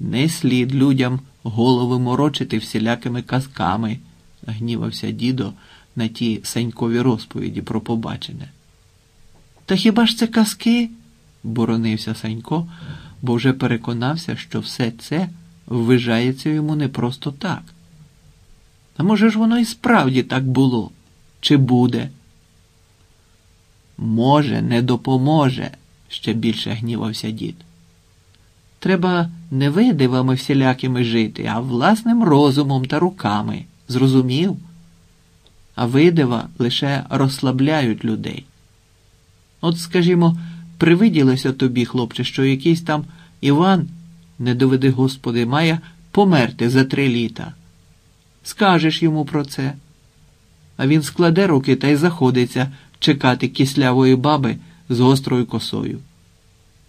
Не слід людям голови морочити всілякими казками, гнівався дідо на ті санькові розповіді про побачене. Та хіба ж це казки? боронився Санько, бо вже переконався, що все це ввижається йому не просто так. А може ж воно і справді так було? Чи буде? Може, не допоможе, ще більше гнівався дід. Треба не видивами всілякими жити, а власним розумом та руками. Зрозумів? А видива лише розслабляють людей. От, скажімо, привиділося тобі, хлопче, що якийсь там Іван, не доведи Господи, має померти за три літа. Скажеш йому про це. А він складе руки та й заходиться чекати кислявої баби з гострою косою.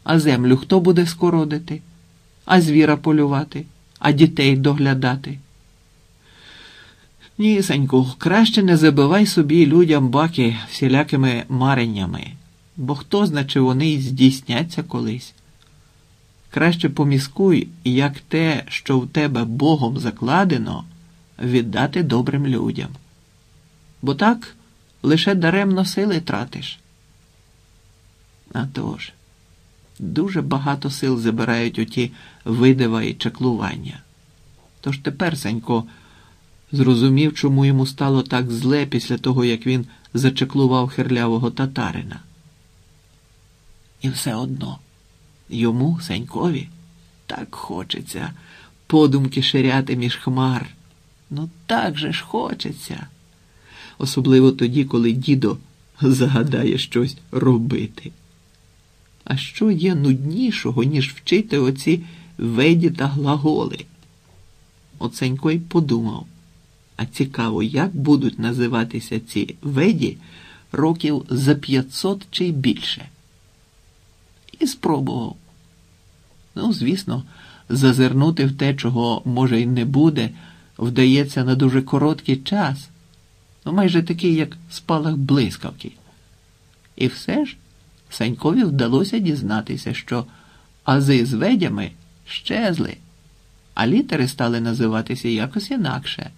А землю хто буде скородити, а звіра полювати, а дітей доглядати? Ні, Саньку, краще не забивай собі людям баки всілякими мареннями, бо хто зна, чи вони й здійсняться колись. Краще поміскуй, як те, що в тебе Богом закладено, віддати добрим людям. Бо так лише даремно сили тратиш. А тож, дуже багато сил забирають оті видива і чаклування. Тож тепер Санько зрозумів, чому йому стало так зле після того, як він зачеклував хирлявого татарина. І все одно йому, Санькові, так хочеться подумки ширяти між хмар. Ну так же ж хочеться. Особливо тоді, коли дідо загадає щось робити. А що є нуднішого, ніж вчити оці веді та глаголи? Оценько й подумав. А цікаво, як будуть називатися ці веді років за 500 чи більше. І спробував. Ну, звісно, зазирнути в те, чого може й не буде, вдається на дуже короткий час, ну майже такий, як спалах блискавки. І все ж Санькові вдалося дізнатися, що ази з ведями щезли, а літери стали називатися якось інакше.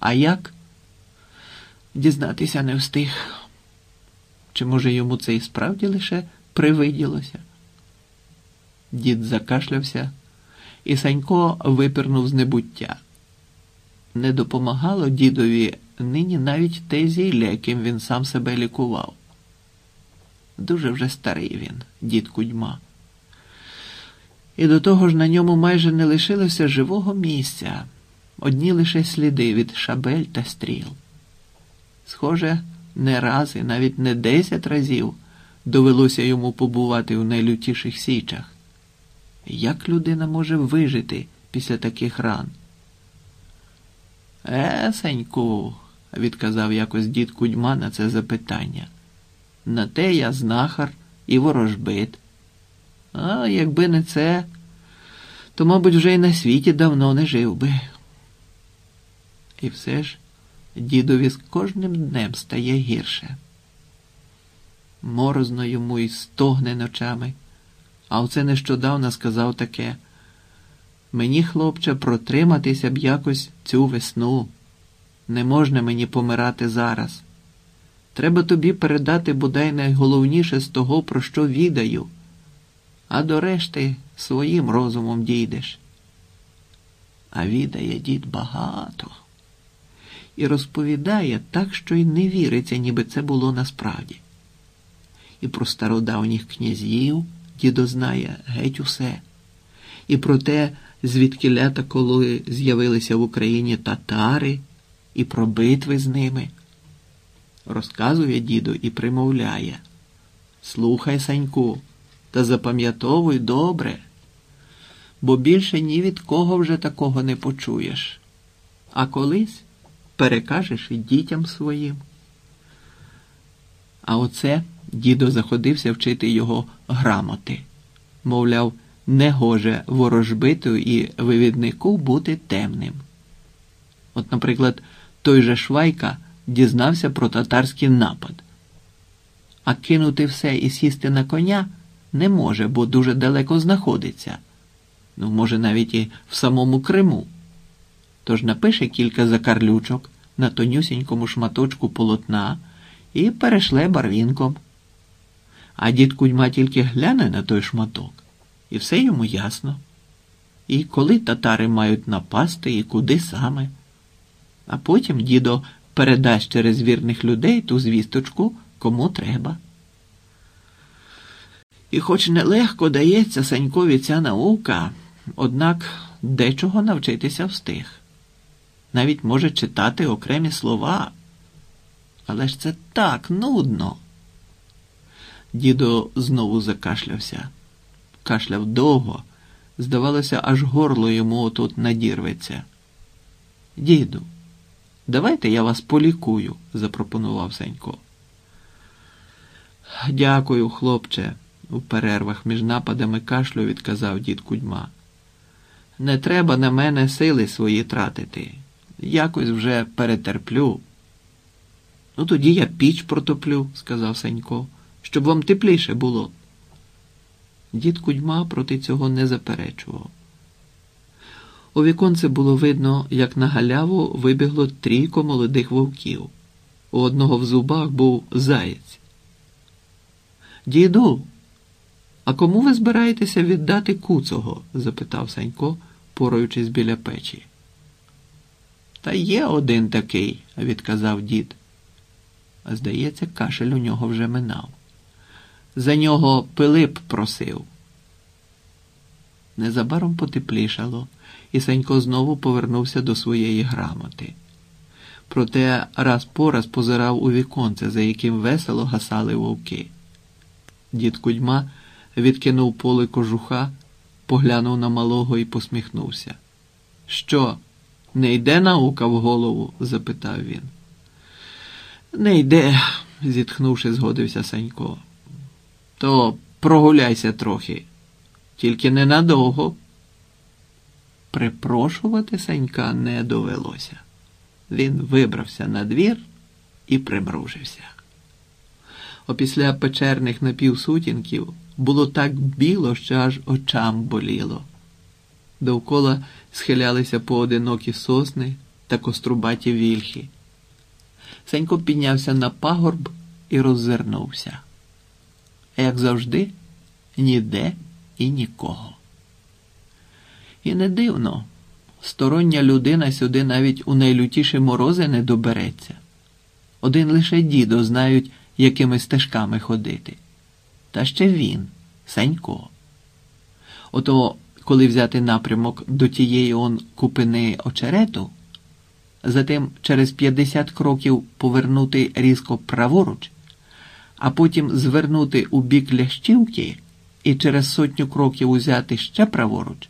А як? Дізнатися не встиг. Чи, може, йому це і справді лише привиділося? Дід закашлявся, і Санько випірнув з небуття. Не допомагало дідові нині навіть те зілля, яким він сам себе лікував. Дуже вже старий він, дід кудьма. І до того ж на ньому майже не лишилося живого місця, одні лише сліди від шабель та стріл. Схоже, не раз і навіть не десять разів довелося йому побувати в найлютіших січах. Як людина може вижити після таких ран? Есеньку, відказав якось дід Кудьма на це запитання. На те я знахар і ворожбит. А якби не це, то, мабуть, вже й на світі давно не жив би. І все ж дідові з кожним днем стає гірше. Морозно йому й стогне ночами, а оце нещодавно сказав таке. Мені, хлопче, протриматися б якось цю весну. Не можна мені помирати зараз. Треба тобі передати бодай найголовніше з того, про що відаю, а до решти своїм розумом дійдеш. А відає дід багато і розповідає так, що й не віриться, ніби це було насправді. І про стародавніх князів дідо знає геть усе, і про те, звідки лята коли з'явилися в Україні татари, і про битви з ними. Розказує діду і примовляє. Слухай, Саньку, та запам'ятовуй добре, бо більше ні від кого вже такого не почуєш. А колись перекажеш і дітям своїм. А оце дідо заходився вчити його грамоти. Мовляв, не гоже ворожбиту і вивіднику бути темним. От, наприклад, той же Швайка дізнався про татарський напад. А кинути все і сісти на коня не може, бо дуже далеко знаходиться. ну, може, навіть і в самому Криму. Тож напише кілька закарлючок на тонюсінькому шматочку полотна і перешле барвінком. А дід Кудьма тільки гляне на той шматок, і все йому ясно. І коли татари мають напасти, і куди саме. А потім дідо передасть через вірних людей ту звісточку кому треба. І хоч нелегко дається Санькові ця наука, однак дечого навчитися встиг. Навіть може читати окремі слова. Але ж це так нудно. Дідо знову закашлявся. Кашляв довго, здавалося, аж горло йому отут надірветься. Діду, давайте я вас полікую, запропонував Сенько. Дякую, хлопче, у перервах між нападами кашлю відказав дід Кудьма. Не треба на мене сили свої тратити. Якось вже перетерплю. Ну, тоді я піч протоплю, сказав Сенько, щоб вам тепліше було. Дід Кудьма проти цього не заперечував. У віконце було видно, як на галяву вибігло трійко молодих вовків. У одного в зубах був заєць. Діду, а кому ви збираєтеся віддати куцого? запитав Санько, пораючись біля печі. Та є один такий, відказав дід. А здається, кашель у нього вже минав. За нього Пилип просив. Незабаром потеплішало, і Санько знову повернувся до своєї грамоти. Проте раз по раз позирав у віконце, за яким весело гасали вовки. Дід Кудьма відкинув поле кожуха, поглянув на малого і посміхнувся. Що, не йде наука в голову? запитав він. Не йде, зітхнувши, згодився Санько. То прогуляйся трохи, тільки ненадовго. Припрошувати Санька не довелося. Він вибрався на двір і примружився. Опісля печерних напівсутінків було так біло, що аж очам боліло. Довкола схилялися поодинокі сосни та кострубаті вільхи. Сенько піднявся на пагорб і роззирнувся. Як завжди, ніде і нікого. І не дивно, стороння людина сюди навіть у найлютіші морози не добереться. Один лише дідо знають, якими стежками ходити. Та ще він, Санько. Ото, коли взяти напрямок до тієї он купини очерету, затим через 50 кроків повернути різко праворуч, а потім звернути у бік лящівки і через сотню кроків узяти ще праворуч.